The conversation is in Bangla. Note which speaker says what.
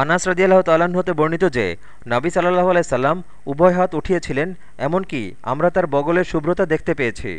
Speaker 1: আনাস রাজিয়াল্লাহ তাল্লাহ্ন হতে বর্ণিত যে, নাবি সাল্লাহ আলাইসাল্লাম উভয় হাত উঠিয়েছিলেন, এমনকি আমরা তার বগলের শুভ্রতা দেখতে পেয়েছি।